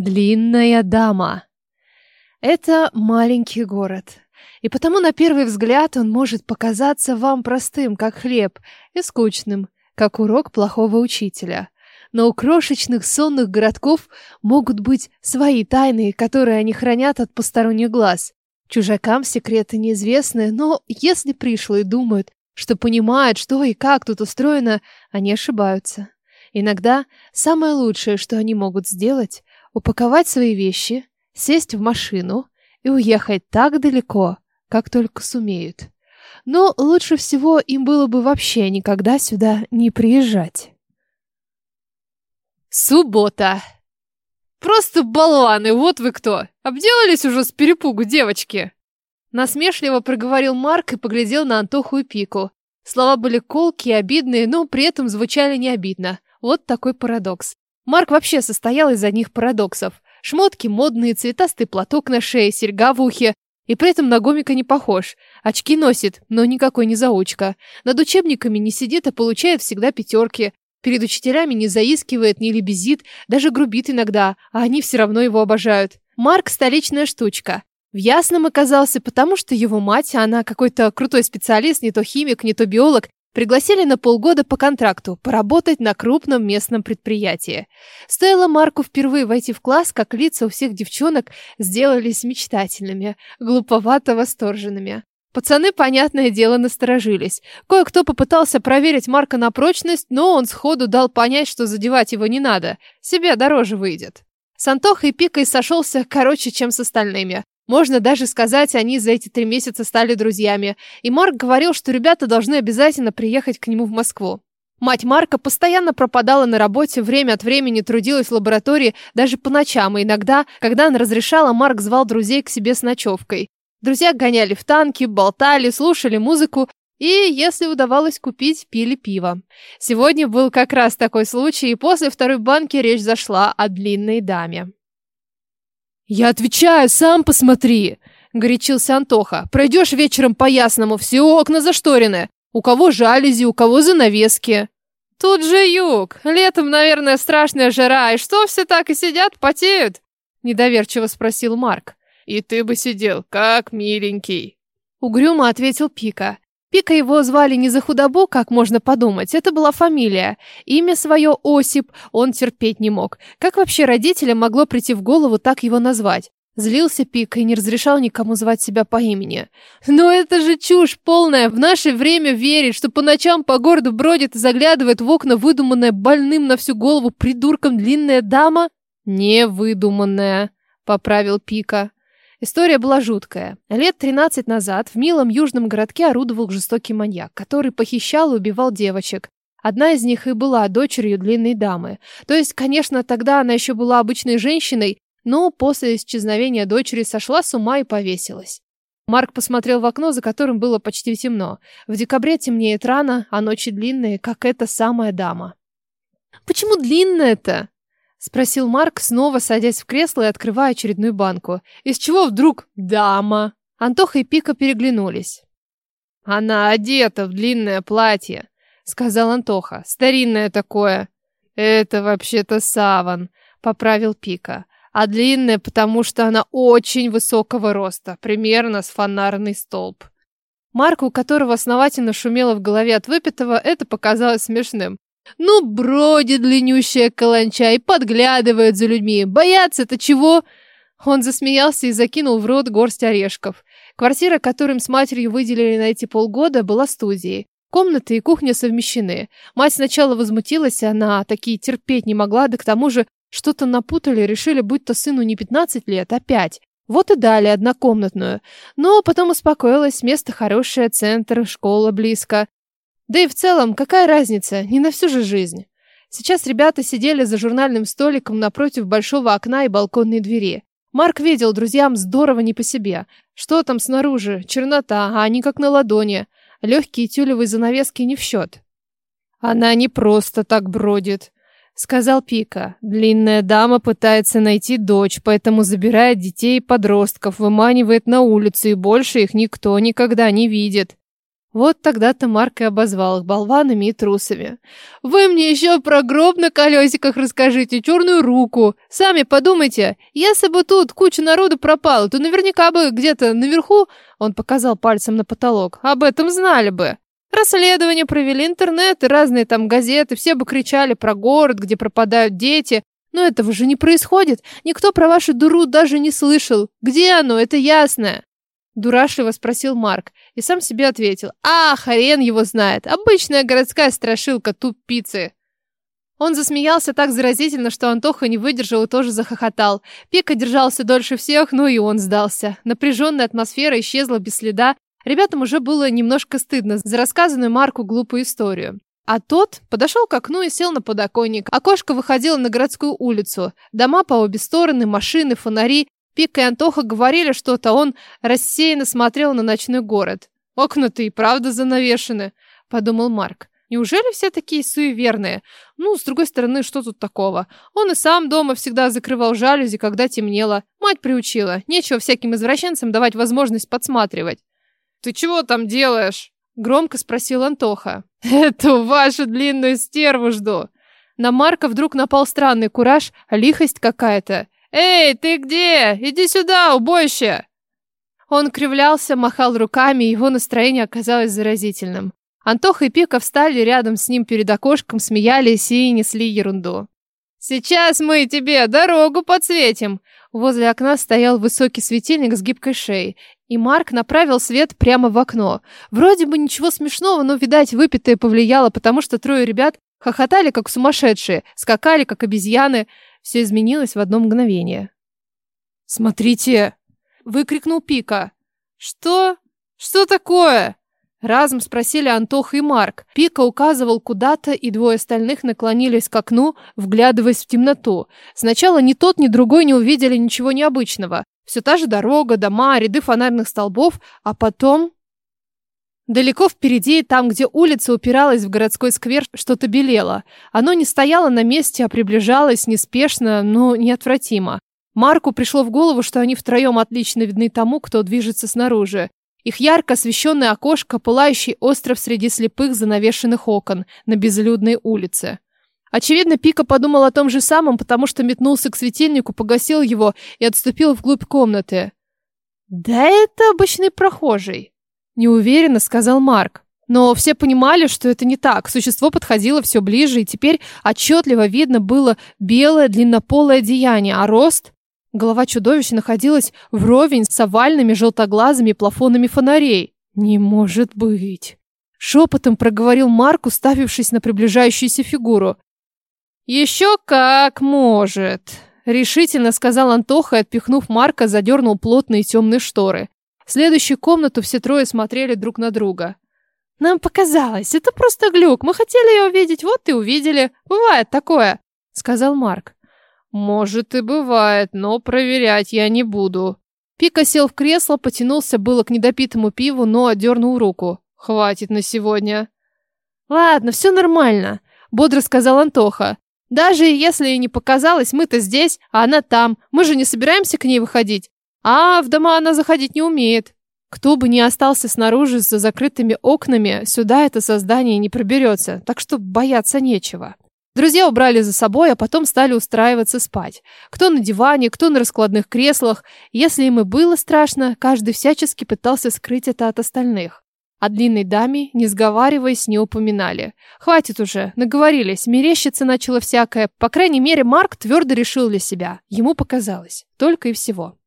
Длинная дама. Это маленький город. И потому на первый взгляд он может показаться вам простым, как хлеб, и скучным, как урок плохого учителя. Но у крошечных сонных городков могут быть свои тайны, которые они хранят от посторонних глаз. Чужакам секреты неизвестны, но если пришлые думают, что понимают, что и как тут устроено, они ошибаются. Иногда самое лучшее, что они могут сделать, упаковать свои вещи, сесть в машину и уехать так далеко, как только сумеют. Но лучше всего им было бы вообще никогда сюда не приезжать. Суббота. Просто болваны, вот вы кто. Обделались уже с перепугу, девочки. Насмешливо проговорил Марк и поглядел на Антоху и Пику. Слова были колкие, обидные, но при этом звучали не обидно. Вот такой парадокс. Марк вообще состоял из одних парадоксов. Шмотки модные, цветастый платок на шее, серьга в ухе. И при этом на гомика не похож. Очки носит, но никакой не заучка. Над учебниками не сидит, а получает всегда пятерки. Перед учителями не заискивает, не лебезит, даже грубит иногда, а они все равно его обожают. Марк – столичная штучка. В Ясном оказался, потому что его мать, она какой-то крутой специалист, не то химик, не то биолог, пригласили на полгода по контракту поработать на крупном местном предприятии. Стоило Марку впервые войти в класс, как лица у всех девчонок сделались мечтательными, глуповато восторженными. Пацаны, понятное дело, насторожились. Кое-кто попытался проверить Марка на прочность, но он сходу дал понять, что задевать его не надо. Себе дороже выйдет. С Антохой Пикой сошелся короче, чем с остальными. Можно даже сказать, они за эти три месяца стали друзьями. И Марк говорил, что ребята должны обязательно приехать к нему в Москву. Мать Марка постоянно пропадала на работе, время от времени трудилась в лаборатории, даже по ночам, и иногда, когда она разрешала, Марк звал друзей к себе с ночевкой. Друзья гоняли в танки, болтали, слушали музыку и, если удавалось купить, пили пиво. Сегодня был как раз такой случай, и после второй банки речь зашла о длинной даме. «Я отвечаю, сам посмотри!» — горячился Антоха. «Пройдешь вечером по ясному, все окна зашторены. У кого жалюзи, у кого занавески». «Тут же юг. Летом, наверное, страшная жара. И что все так и сидят, потеют?» — недоверчиво спросил Марк. И ты бы сидел, как миленький. Угрюмо ответил Пика. Пика его звали не за худобу, как можно подумать, это была фамилия. Имя свое Осип он терпеть не мог. Как вообще родителям могло прийти в голову так его назвать? Злился Пика и не разрешал никому звать себя по имени. Но это же чушь полная. В наше время верить, что по ночам по городу бродит и заглядывает в окна выдуманная больным на всю голову придурком длинная дама? Не выдуманная, поправил Пика. История была жуткая. Лет 13 назад в милом южном городке орудовал жестокий маньяк, который похищал и убивал девочек. Одна из них и была дочерью длинной дамы. То есть, конечно, тогда она еще была обычной женщиной, но после исчезновения дочери сошла с ума и повесилась. Марк посмотрел в окно, за которым было почти темно. В декабре темнеет рано, а ночи длинные, как эта самая дама. «Почему длинная-то?» Спросил Марк, снова садясь в кресло и открывая очередную банку. Из чего вдруг дама? Антоха и Пика переглянулись. Она одета в длинное платье, сказал Антоха. Старинное такое. Это вообще-то саван, поправил Пика. А длинное, потому что она очень высокого роста, примерно с фонарный столб. Марку, у которого основательно шумело в голове от выпитого, это показалось смешным. Ну, бродит длиннющая каланча и подглядывает за людьми. Бояться-то чего? Он засмеялся и закинул в рот горсть орешков. Квартира, которую с матерью выделили на эти полгода, была студией. Комнаты и кухня совмещены. Мать сначала возмутилась, она такие терпеть не могла, да к тому же что-то напутали, решили, будто сыну не 15 лет, а 5. Вот и дали однокомнатную. Но потом успокоилась, место хорошее, центр, школа близко. Да и в целом, какая разница, не на всю же жизнь. Сейчас ребята сидели за журнальным столиком напротив большого окна и балконной двери. Марк видел друзьям здорово не по себе. Что там снаружи? Чернота, а они как на ладони. Легкие тюлевые занавески не в счет. Она не просто так бродит, сказал Пика. Длинная дама пытается найти дочь, поэтому забирает детей и подростков, выманивает на улицу, и больше их никто никогда не видит. Вот тогда-то Марк и обозвал их болванами и трусами. «Вы мне еще про гроб на колесиках расскажите, черную руку. Сами подумайте, если бы тут куча народу пропала, то наверняка бы где-то наверху, он показал пальцем на потолок, об этом знали бы. Расследование провели интернет и разные там газеты, все бы кричали про город, где пропадают дети. Но этого же не происходит. Никто про вашу дуру даже не слышал. Где оно? Это ясно. Дурашливо спросил Марк и сам себе ответил. А, хрен его знает. Обычная городская страшилка тупицы. Он засмеялся так заразительно, что Антоха не выдержал и тоже захохотал. Пика держался дольше всех, но и он сдался. Напряженная атмосфера исчезла без следа. Ребятам уже было немножко стыдно за рассказанную Марку глупую историю. А тот подошел к окну и сел на подоконник. Окошко выходило на городскую улицу. Дома по обе стороны, машины, фонари. Пика и Антоха говорили что-то, он рассеянно смотрел на ночной город. «Окна-то и правда занавешены», — подумал Марк. «Неужели все такие суеверные? Ну, с другой стороны, что тут такого? Он и сам дома всегда закрывал жалюзи, когда темнело. Мать приучила. Нечего всяким извращенцам давать возможность подсматривать». «Ты чего там делаешь?» — громко спросил Антоха. «Эту вашу длинную стерву жду». На Марка вдруг напал странный кураж, лихость какая-то. «Эй, ты где? Иди сюда, убойще!» Он кривлялся, махал руками, его настроение оказалось заразительным. Антоха и Пика встали рядом с ним перед окошком, смеялись и несли ерунду. «Сейчас мы тебе дорогу подсветим!» Возле окна стоял высокий светильник с гибкой шеей, и Марк направил свет прямо в окно. Вроде бы ничего смешного, но, видать, выпитое повлияло, потому что трое ребят хохотали, как сумасшедшие, скакали, как обезьяны, все изменилось в одно мгновение. «Смотрите!» — выкрикнул Пика. «Что? Что такое?» Разом спросили Антох и Марк. Пика указывал куда-то, и двое остальных наклонились к окну, вглядываясь в темноту. Сначала ни тот, ни другой не увидели ничего необычного. Все та же дорога, дома, ряды фонарных столбов, а потом... Далеко впереди, там, где улица упиралась в городской сквер, что-то белело. Оно не стояло на месте, а приближалось неспешно, но неотвратимо. Марку пришло в голову, что они втроем отлично видны тому, кто движется снаружи. Их ярко освещенное окошко, пылающий остров среди слепых занавешенных окон на безлюдной улице. Очевидно, Пика подумал о том же самом, потому что метнулся к светильнику, погасил его и отступил вглубь комнаты. «Да это обычный прохожий», неуверенно сказал Марк. Но все понимали, что это не так. Существо подходило все ближе, и теперь отчетливо видно было белое длиннополое одеяние, а рост... Голова чудовища находилась вровень с овальными желтоглазыми плафонами фонарей. «Не может быть!» Шепотом проговорил Марк, уставившись на приближающуюся фигуру. «Еще как может!» Решительно сказал Антоха и, отпихнув Марка, задернул плотные темные шторы. В следующую комнату все трое смотрели друг на друга. «Нам показалось, это просто глюк. Мы хотели ее увидеть, вот и увидели. Бывает такое», — сказал Марк. «Может и бывает, но проверять я не буду». Пика сел в кресло, потянулся было к недопитому пиву, но отдернул руку. «Хватит на сегодня». «Ладно, все нормально», — бодро сказал Антоха. «Даже если и не показалось, мы-то здесь, а она там. Мы же не собираемся к ней выходить. А в дома она заходить не умеет. Кто бы ни остался снаружи за закрытыми окнами, сюда это создание не проберется, так что бояться нечего. Друзья убрали за собой, а потом стали устраиваться спать. Кто на диване, кто на раскладных креслах. Если им и было страшно, каждый всячески пытался скрыть это от остальных. О длинной даме, не сговариваясь, не упоминали. Хватит уже, наговорились, мерещиться начало всякое. По крайней мере, Марк твердо решил для себя. Ему показалось. Только и всего.